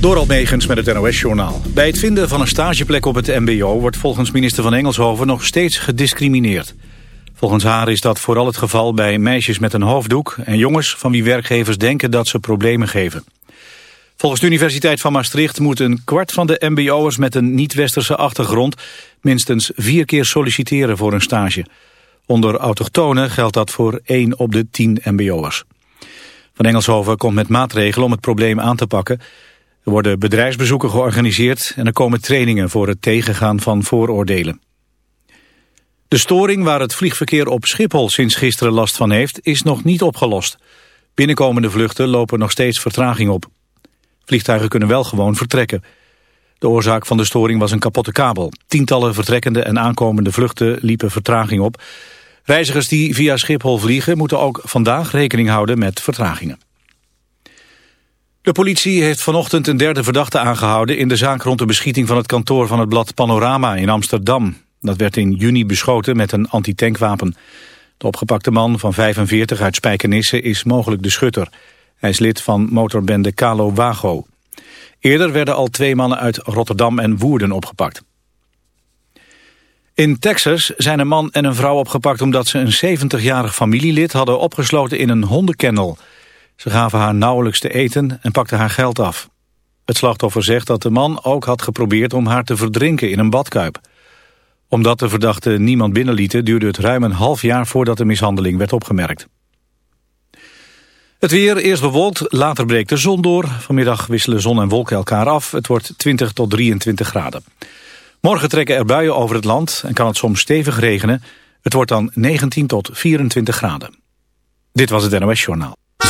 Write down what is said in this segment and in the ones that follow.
Door Megens met het NOS-journaal. Bij het vinden van een stageplek op het mbo... wordt volgens minister van Engelshoven nog steeds gediscrimineerd. Volgens haar is dat vooral het geval bij meisjes met een hoofddoek... en jongens van wie werkgevers denken dat ze problemen geven. Volgens de Universiteit van Maastricht moet een kwart van de mbo'ers... met een niet-westerse achtergrond minstens vier keer solliciteren voor een stage. Onder autochtonen geldt dat voor één op de tien mbo'ers. Van Engelshoven komt met maatregelen om het probleem aan te pakken... Er worden bedrijfsbezoeken georganiseerd en er komen trainingen voor het tegengaan van vooroordelen. De storing waar het vliegverkeer op Schiphol sinds gisteren last van heeft is nog niet opgelost. Binnenkomende vluchten lopen nog steeds vertraging op. Vliegtuigen kunnen wel gewoon vertrekken. De oorzaak van de storing was een kapotte kabel. Tientallen vertrekkende en aankomende vluchten liepen vertraging op. Reizigers die via Schiphol vliegen moeten ook vandaag rekening houden met vertragingen. De politie heeft vanochtend een derde verdachte aangehouden... in de zaak rond de beschieting van het kantoor van het blad Panorama in Amsterdam. Dat werd in juni beschoten met een antitankwapen. De opgepakte man van 45 uit Spijkenisse is mogelijk de schutter. Hij is lid van motorbende Kalo Wago. Eerder werden al twee mannen uit Rotterdam en Woerden opgepakt. In Texas zijn een man en een vrouw opgepakt omdat ze een 70-jarig familielid hadden opgesloten in een hondenkennel... Ze gaven haar nauwelijks te eten en pakten haar geld af. Het slachtoffer zegt dat de man ook had geprobeerd om haar te verdrinken in een badkuip. Omdat de verdachten niemand binnenlieten duurde het ruim een half jaar voordat de mishandeling werd opgemerkt. Het weer, eerst bewolkt, later breekt de zon door. Vanmiddag wisselen zon en wolken elkaar af. Het wordt 20 tot 23 graden. Morgen trekken er buien over het land en kan het soms stevig regenen. Het wordt dan 19 tot 24 graden. Dit was het NOS Journaal.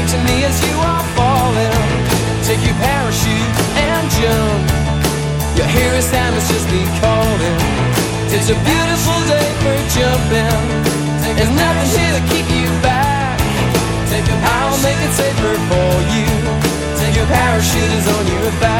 Wave to me as you are falling. Take your parachute and jump. Your hero Sam is just be calling. It's a beautiful day for jumping. There's nothing here to keep you back. I'll make it safer for you. Take your parachute is on your back.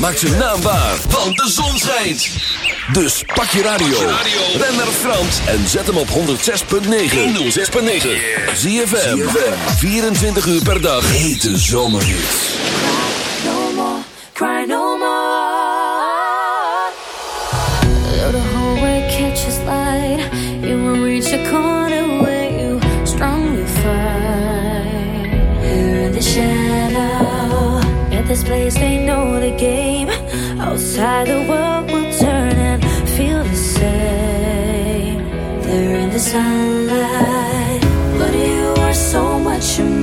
Maak zijn naam waar, want de zon schijnt. Dus pak je radio. Ben naar Frans en zet hem op 106.9. 106.9. ZFM. 24 uur per dag. Hete zomerhits. no more, cry no more. The hallway catches light, you will reach a corner where you strongly fight. Here in the shadow, at this place they know the game. Outside the world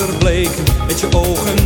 verbleken met je ogen.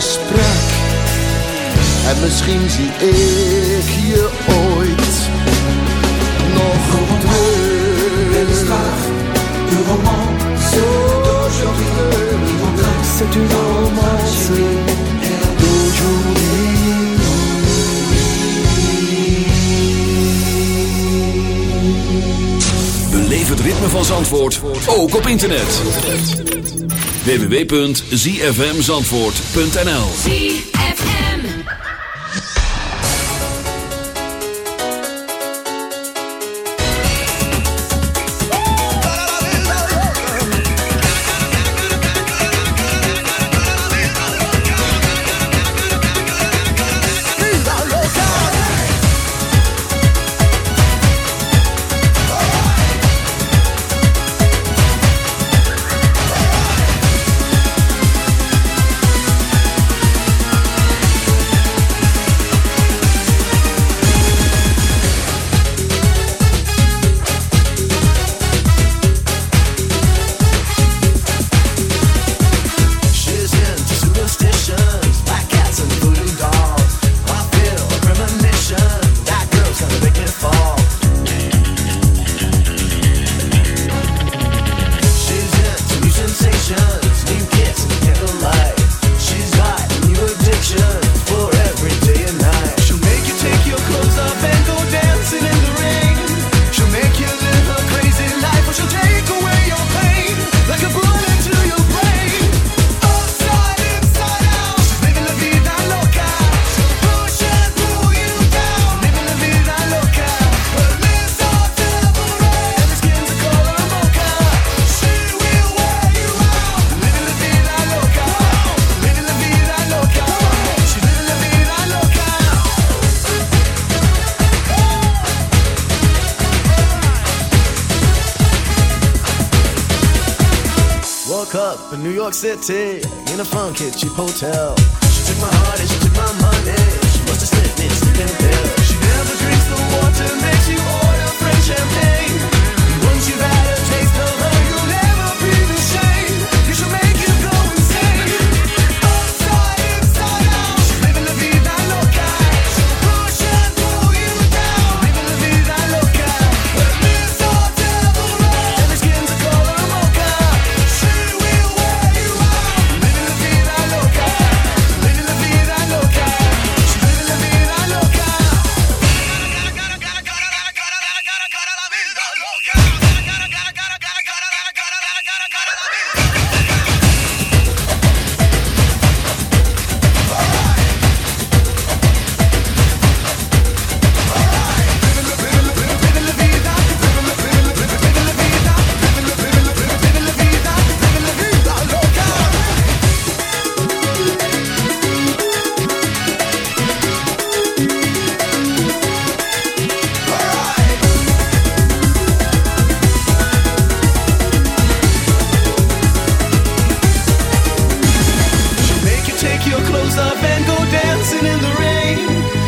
gesprek. En misschien zie ik je ooit Nog op de roman d'aujourd'hui C'est une romance d'aujourd'hui Beleef het ritme van Zandvoort, ook op internet www.zfmzandvoort.nl rented in a fun kitchen hotel.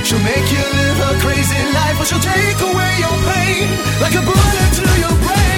She'll make you live a crazy life, but she'll take away your pain like a bullet to your brain.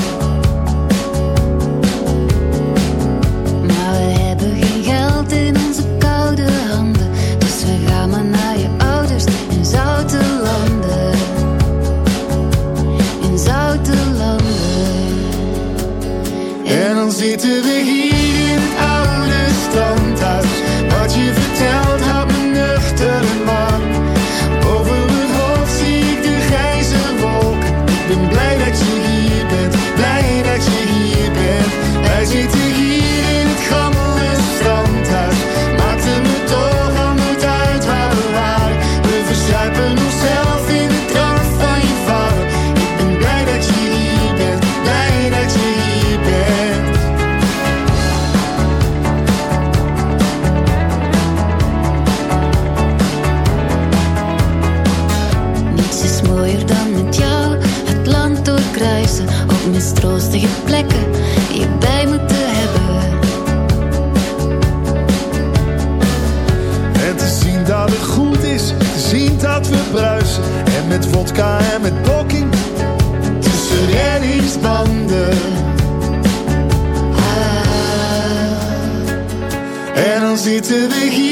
easy to the heat.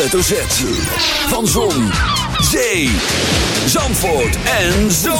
hoofdletter Z. Van Zon, Zee, Zandvoort en Zoom.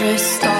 interest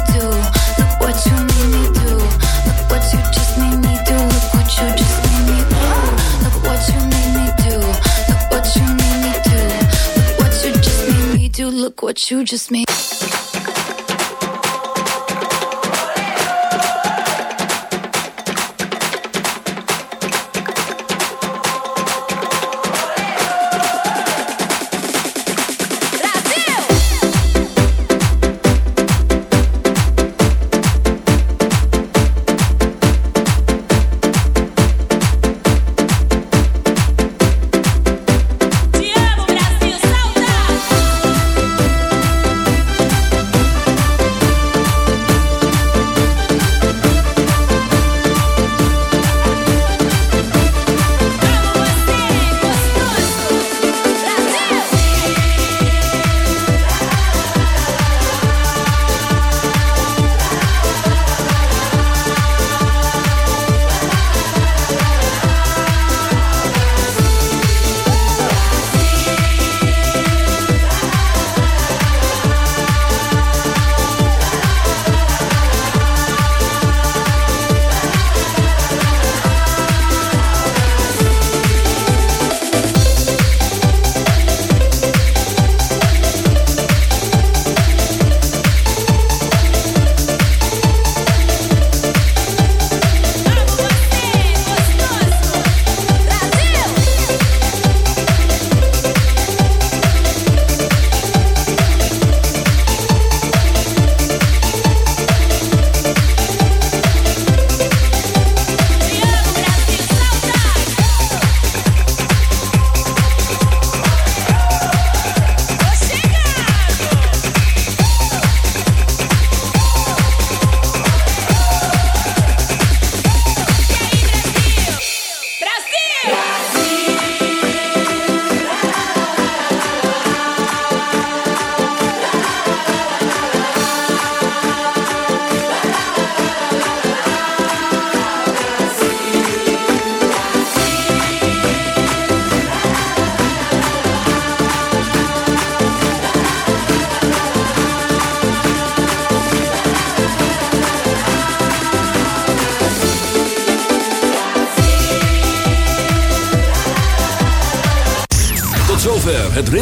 What you just made.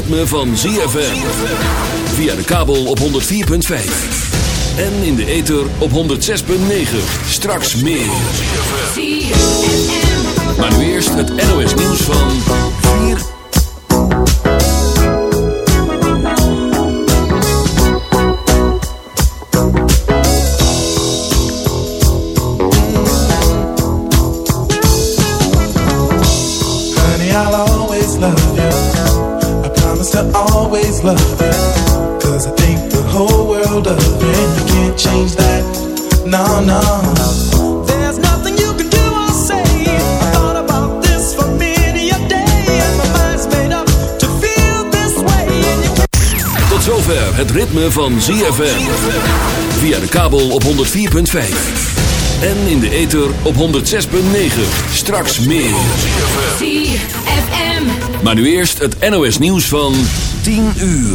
Ritme van ZFM. Via de kabel op 104.5. En in de ether op 106.9. Straks meer. Maar nu eerst het NOS nieuws van 4. Honey, I'll always love you. Is love. Cause I think the whole world of it, and you can't change that. No, no. There's nothing you can do or say. I thought about this for many a day, and my mind's made up to feel this way. And you can't Tot zover het ritme van ZFM. Via de kabel op 104.5. En in de ether op 106.9. Straks meer. ZFM. Maar nu eerst het NOS nieuws van 10 uur.